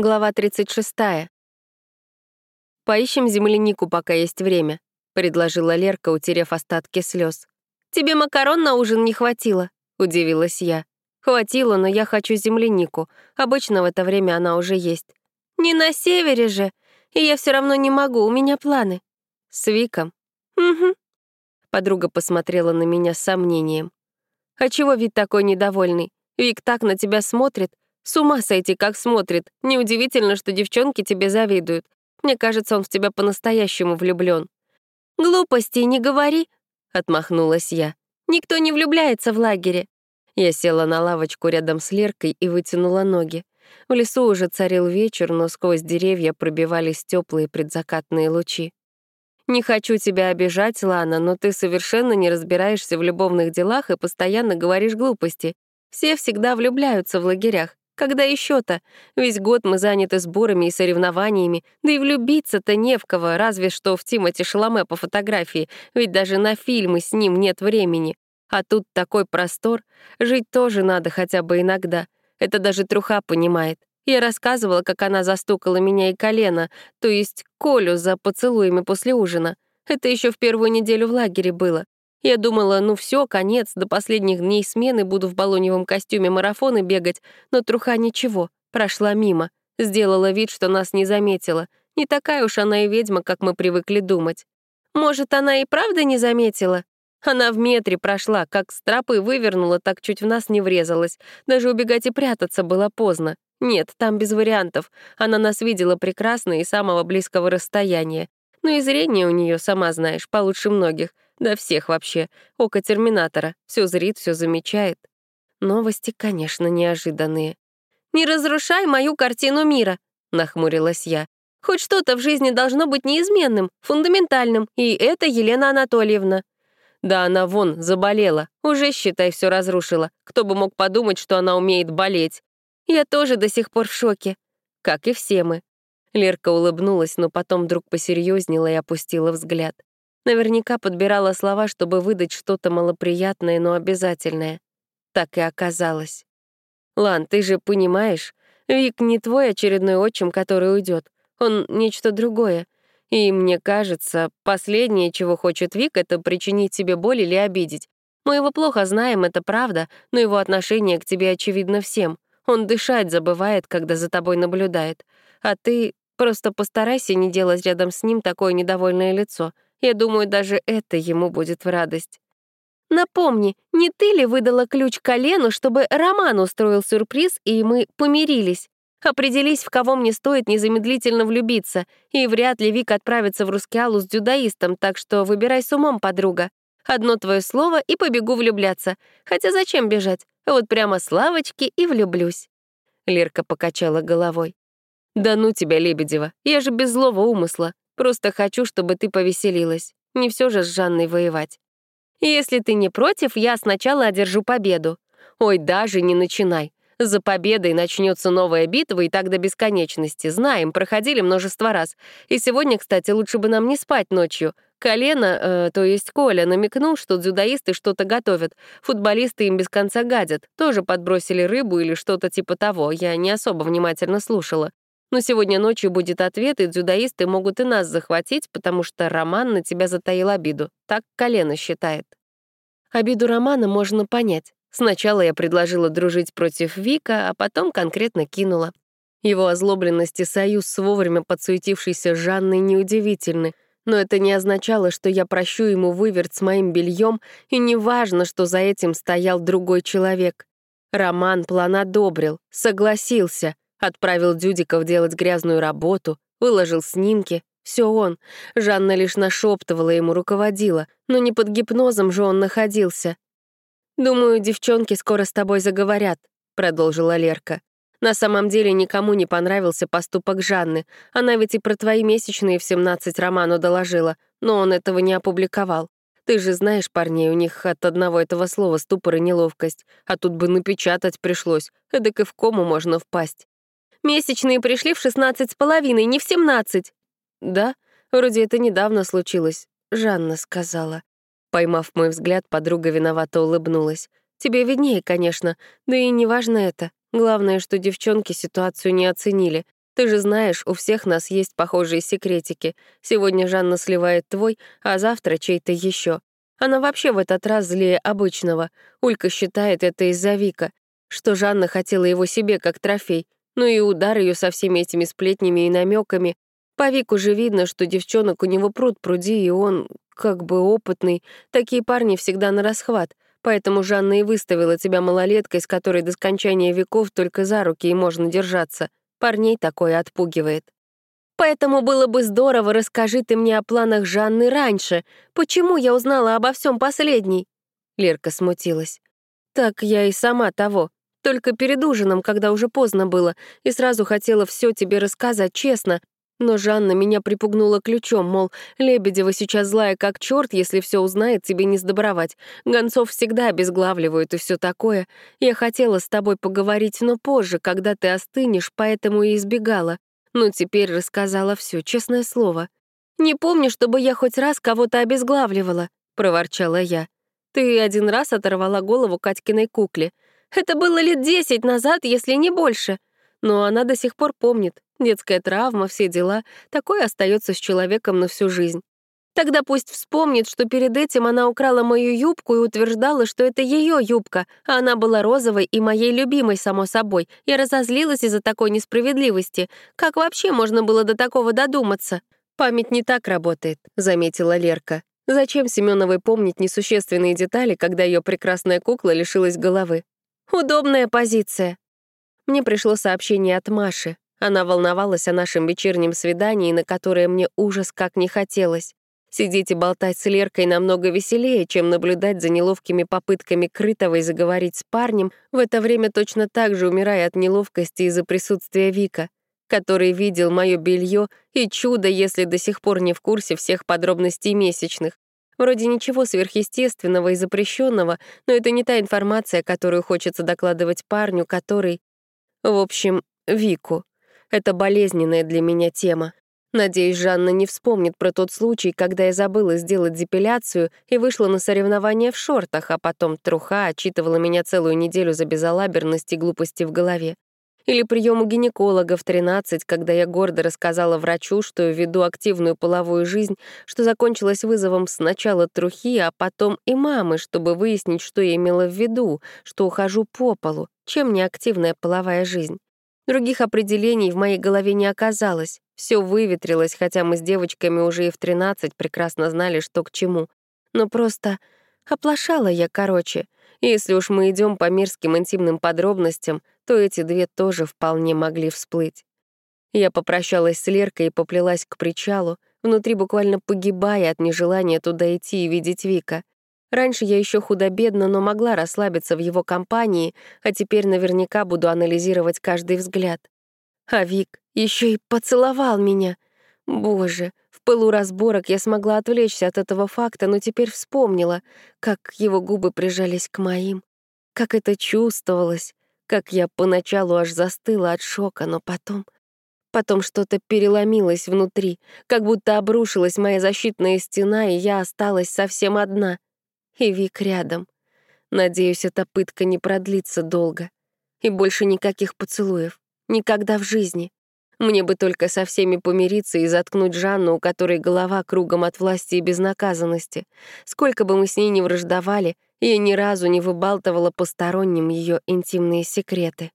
Глава 36. «Поищем землянику, пока есть время», — предложила Лерка, утерев остатки слез. «Тебе макарон на ужин не хватило?» — удивилась я. «Хватило, но я хочу землянику. Обычно в это время она уже есть». «Не на севере же. И я все равно не могу, у меня планы». «С Виком?» «Угу». Подруга посмотрела на меня с сомнением. «А чего вид такой недовольный? Вик так на тебя смотрит, с ума сойти, как смотрит. Неудивительно, что девчонки тебе завидуют. Мне кажется, он в тебя по-настоящему влюблён. «Глупостей не говори», — отмахнулась я. «Никто не влюбляется в лагере». Я села на лавочку рядом с Леркой и вытянула ноги. В лесу уже царил вечер, но сквозь деревья пробивались теплые предзакатные лучи. «Не хочу тебя обижать, Лана, но ты совершенно не разбираешься в любовных делах и постоянно говоришь глупости. Все всегда влюбляются в лагерях. Когда еще то Весь год мы заняты сборами и соревнованиями, да и влюбиться-то не в кого, разве что в Тимати Шаломе по фотографии, ведь даже на фильмы с ним нет времени. А тут такой простор, жить тоже надо хотя бы иногда. Это даже труха понимает. Я рассказывала, как она застукала меня и колено, то есть Колю за поцелуями после ужина. Это еще в первую неделю в лагере было. Я думала, ну все, конец, до последних дней смены буду в баллоневом костюме марафоны бегать, но труха ничего, прошла мимо, сделала вид, что нас не заметила. Не такая уж она и ведьма, как мы привыкли думать. Может, она и правда не заметила? Она в метре прошла, как с тропы вывернула, так чуть в нас не врезалась. Даже убегать и прятаться было поздно. Нет, там без вариантов. Она нас видела прекрасно и самого близкого расстояния. Ну и зрение у нее, сама знаешь, получше многих. Да всех вообще. Око Терминатора. Все зрит, все замечает. Новости, конечно, неожиданные. «Не разрушай мою картину мира», — нахмурилась я. «Хоть что-то в жизни должно быть неизменным, фундаментальным, и это Елена Анатольевна». «Да она вон, заболела. Уже, считай, все разрушила. Кто бы мог подумать, что она умеет болеть. Я тоже до сих пор в шоке. Как и все мы». Лерка улыбнулась, но потом вдруг посерьезнела и опустила взгляд. Наверняка подбирала слова, чтобы выдать что-то малоприятное, но обязательное. Так и оказалось. «Лан, ты же понимаешь, Вик не твой очередной отчим, который уйдет. Он нечто другое. И мне кажется, последнее, чего хочет Вик, это причинить тебе боль или обидеть. Мы его плохо знаем, это правда, но его отношение к тебе очевидно всем. Он дышать забывает, когда за тобой наблюдает. А ты просто постарайся не делать рядом с ним такое недовольное лицо — я думаю, даже это ему будет в радость. Напомни, не ты ли выдала ключ колену, чтобы Роман устроил сюрприз, и мы помирились? Определись, в кого мне стоит незамедлительно влюбиться, и вряд ли Вик отправится в Рускеалу с дюдаистом, так что выбирай с умом, подруга. Одно твое слово, и побегу влюбляться. Хотя зачем бежать? Вот прямо с лавочки и влюблюсь. Лерка покачала головой. «Да ну тебя, Лебедева, я же без злого умысла. Просто хочу, чтобы ты повеселилась. Не все же с Жанной воевать. Если ты не против, я сначала одержу победу. Ой, даже не начинай. За победой начнется новая битва и так до бесконечности. Знаем, проходили множество раз. И сегодня, кстати, лучше бы нам не спать ночью. Колено, э, то есть Коля, намекнул, что дзюдоисты что-то готовят. Футболисты им без конца гадят. Тоже подбросили рыбу или что-то типа того. Я не особо внимательно слушала. Но сегодня ночью будет ответ, и дзюдоисты могут и нас захватить, потому что Роман на тебя затаил обиду. Так колено считает. Обиду Романа можно понять. Сначала я предложила дружить против Вика, а потом конкретно кинула. Его озлобленность и союз с вовремя подсуетившейся Жанной неудивительны, но это не означало, что я прощу ему выверт с моим бельем, и не важно, что за этим стоял другой человек. Роман план одобрил, согласился, Отправил Дюдиков делать грязную работу, выложил снимки. Все он. Жанна лишь нашептывала ему, руководила, но не под гипнозом же он находился. «Думаю, девчонки скоро с тобой заговорят», — продолжила Лерка. «На самом деле никому не понравился поступок Жанны. Она ведь и про твои месячные в 17 Роману доложила, но он этого не опубликовал. Ты же знаешь парней, у них от одного этого слова ступор и неловкость, а тут бы напечатать пришлось, эдак и в кому можно впасть. Месячные пришли в шестнадцать с половиной, не в семнадцать. Да, вроде это недавно случилось, Жанна сказала. Поймав мой взгляд, подруга виновато улыбнулась. Тебе виднее, конечно, да и не важно это. Главное, что девчонки ситуацию не оценили. Ты же знаешь, у всех нас есть похожие секретики. Сегодня Жанна сливает твой, а завтра чей-то еще. Она вообще в этот раз злее обычного. Улька считает это из-за Вика, что Жанна хотела его себе как трофей. Ну и удар ее со всеми этими сплетнями и намеками. По Вику же видно, что девчонок у него пруд пруди, и он как бы опытный. Такие парни всегда на расхват. Поэтому Жанна и выставила тебя малолеткой, с которой до скончания веков только за руки и можно держаться. Парней такое отпугивает. Поэтому было бы здорово, расскажи ты мне о планах Жанны раньше. Почему я узнала обо всем последней? Лерка смутилась. Так я и сама того. Только перед ужином, когда уже поздно было, и сразу хотела все тебе рассказать честно, но Жанна меня припугнула ключом, мол, Лебедева сейчас злая как черт, если все узнает, тебе не сдобровать. Гонцов всегда обезглавливают и все такое. Я хотела с тобой поговорить, но позже, когда ты остынешь, поэтому и избегала. Но теперь рассказала все, честное слово. «Не помню, чтобы я хоть раз кого-то обезглавливала», — проворчала я. «Ты один раз оторвала голову Катькиной кукле. Это было лет десять назад, если не больше. Но она до сих пор помнит. Детская травма, все дела. Такое остается с человеком на всю жизнь. Тогда пусть вспомнит, что перед этим она украла мою юбку и утверждала, что это ее юбка, а она была розовой и моей любимой, само собой. Я разозлилась из-за такой несправедливости. Как вообще можно было до такого додуматься? «Память не так работает», — заметила Лерка. Зачем Семеновой помнить несущественные детали, когда ее прекрасная кукла лишилась головы? Удобная позиция. Мне пришло сообщение от Маши. Она волновалась о нашем вечернем свидании, на которое мне ужас как не хотелось. Сидеть и болтать с Леркой намного веселее, чем наблюдать за неловкими попытками Крытовой заговорить с парнем, в это время точно так же умирая от неловкости из-за присутствия Вика, который видел мое белье и чудо, если до сих пор не в курсе всех подробностей месячных. Вроде ничего сверхъестественного и запрещенного, но это не та информация, которую хочется докладывать парню, который... В общем, Вику. Это болезненная для меня тема. Надеюсь, Жанна не вспомнит про тот случай, когда я забыла сделать депиляцию и вышла на соревнования в шортах, а потом труха отчитывала меня целую неделю за безалаберность и глупости в голове. Или прием у гинеколога в 13, когда я гордо рассказала врачу, что веду активную половую жизнь, что закончилась вызовом сначала трухи, а потом и мамы, чтобы выяснить, что я имела в виду, что ухожу по полу, чем не активная половая жизнь. Других определений в моей голове не оказалось. Все выветрилось, хотя мы с девочками уже и в 13 прекрасно знали, что к чему. Но просто оплошала я, короче. Если уж мы идем по мирским интимным подробностям, то эти две тоже вполне могли всплыть. Я попрощалась с Леркой и поплелась к причалу, внутри буквально погибая от нежелания туда идти и видеть Вика. Раньше я еще худо-бедно, но могла расслабиться в его компании, а теперь наверняка буду анализировать каждый взгляд. А Вик еще и поцеловал меня. Боже, пылу разборок я смогла отвлечься от этого факта, но теперь вспомнила, как его губы прижались к моим, как это чувствовалось, как я поначалу аж застыла от шока, но потом... Потом что-то переломилось внутри, как будто обрушилась моя защитная стена, и я осталась совсем одна — и Вик рядом. Надеюсь, эта пытка не продлится долго. И больше никаких поцелуев. Никогда в жизни. Мне бы только со всеми помириться и заткнуть Жанну, у которой голова кругом от власти и безнаказанности. Сколько бы мы с ней ни враждовали, я ни разу не выбалтывала посторонним ее интимные секреты.